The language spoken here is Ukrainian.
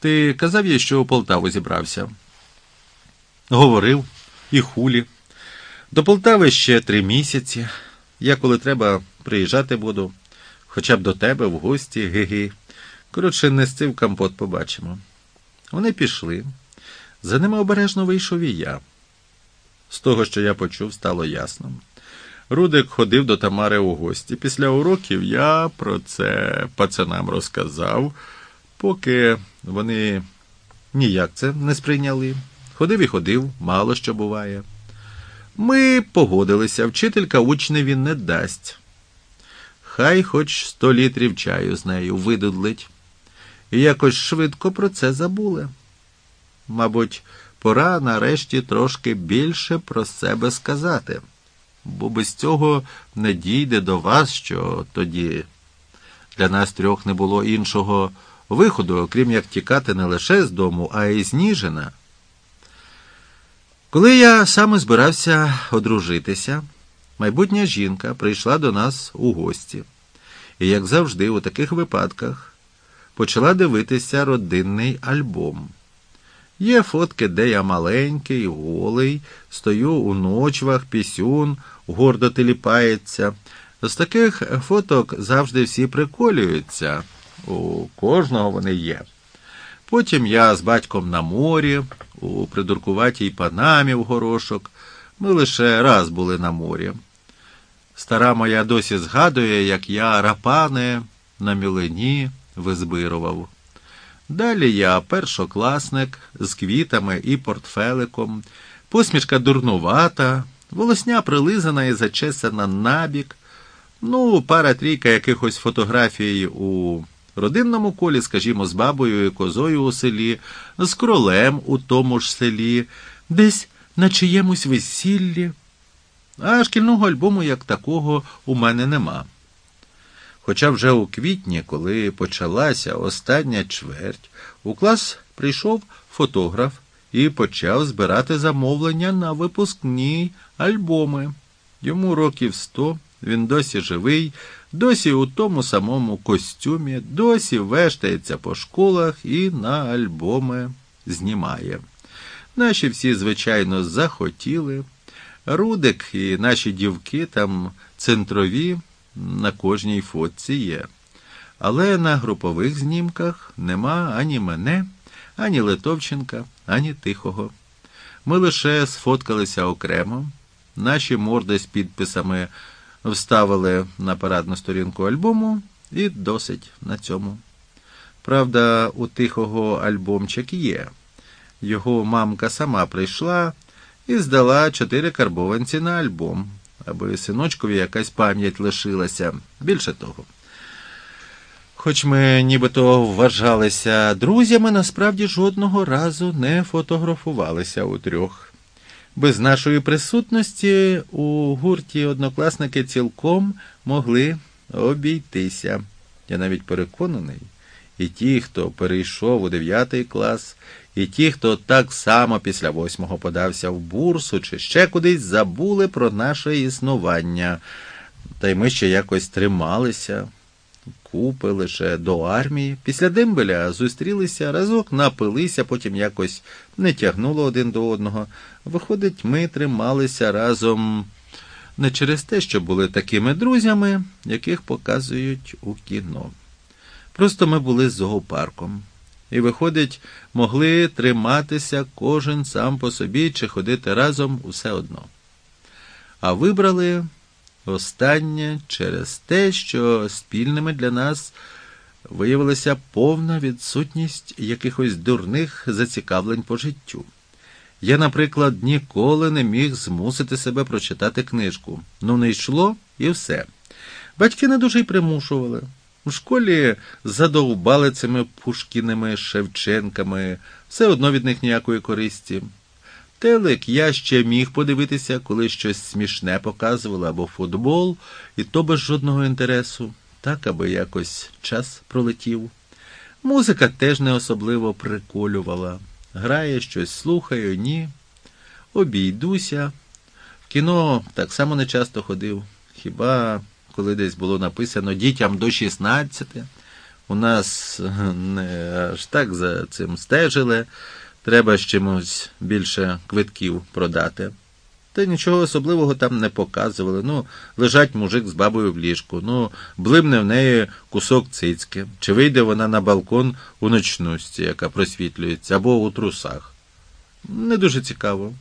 Ти казав їй, що у Полтаву зібрався? Говорив і хулі. До Полтави ще три місяці. Я, коли треба, приїжджати буду, хоча б до тебе в гості, ги-ги. Коротше, нести в компот побачимо. Вони пішли. За ними обережно вийшов і я. З того, що я почув, стало ясно. Рудик ходив до Тамари у гості. Після уроків я про це пацанам розказав, поки вони ніяк це не сприйняли. Ходив і ходив, мало що буває. Ми погодилися, вчителька учневі не дасть. Хай хоч сто літрів чаю з нею видудлить. І якось швидко про це забули. Мабуть, пора нарешті трошки більше про себе сказати, бо без цього не дійде до вас, що тоді для нас трьох не було іншого виходу, окрім як тікати не лише з дому, а й з Ніжина. Коли я саме збирався одружитися, майбутня жінка прийшла до нас у гості, і, як завжди, у таких випадках почала дивитися родинний альбом. Є фотки, де я маленький, голий, стою у ночвах, пісюн, гордо теліпається. З таких фоток завжди всі приколюються. У кожного вони є. Потім я з батьком на морі, у придуркуватій панамі в горошок. Ми лише раз були на морі. Стара моя досі згадує, як я рапане на мілені визбирував. Далі я першокласник з квітами і портфеликом, посмішка дурнувата, волосня прилизана і зачесана набік, ну, пара трійка якихось фотографій у родинному колі, скажімо, з бабою і козою у селі, з кролем у тому ж селі, десь на чиємусь весіллі. А шкільного альбому як такого у мене нема. Хоча вже у квітні, коли почалася остання чверть, у клас прийшов фотограф і почав збирати замовлення на випускні альбоми. Йому років сто, він досі живий, досі у тому самому костюмі, досі вештається по школах і на альбоми знімає. Наші всі, звичайно, захотіли. Рудик і наші дівки там центрові на кожній фотці є. Але на групових знімках нема ані мене, ані Литовченка, ані Тихого. Ми лише сфоткалися окремо, наші морди з підписами вставили на парадну сторінку альбому і досить на цьому. Правда, у тихого альбомчик є. Його мамка сама прийшла і здала чотири карбованці на альбом, аби синочкові якась пам'ять лишилася. Більше того. Хоч ми нібито вважалися друзями, насправді жодного разу не фотографувалися у трьох. Без нашої присутності у гурті однокласники цілком могли обійтися. Я навіть переконаний, і ті, хто перейшов у дев'ятий клас, і ті, хто так само після восьмого подався в бурсу чи ще кудись, забули про наше існування, та й ми ще якось трималися. Купи лише до армії. Після дембеля зустрілися, разок напилися, потім якось не тягнуло один до одного. Виходить, ми трималися разом не через те, що були такими друзями, яких показують у кіно. Просто ми були з зоопарком. І, виходить, могли триматися кожен сам по собі чи ходити разом усе одно. А вибрали останнє через те, що спільними для нас виявилася повна відсутність якихось дурних зацікавлень по життю. Я, наприклад, ніколи не міг змусити себе прочитати книжку. Ну, не йшло і все. Батьки не дуже й примушували. У школі задовбали цими пушкіними Шевченками, все одно від них ніякої користі. Телек я ще міг подивитися, коли щось смішне показували або футбол, і то без жодного інтересу, так аби якось час пролетів. Музика теж не особливо приколювала. Грає щось, слухаю, ні. Обійдуся. В кіно так само не часто ходив. Хіба коли десь було написано дітям до 16, У нас не аж так за цим стежили. Треба з чимось більше квитків продати. Та нічого особливого там не показували. Ну, лежать мужик з бабою в ліжку, ну, блимне в неї кусок цицьки, чи вийде вона на балкон у ночності, яка просвітлюється, або у трусах. Не дуже цікаво.